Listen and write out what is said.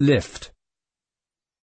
lift.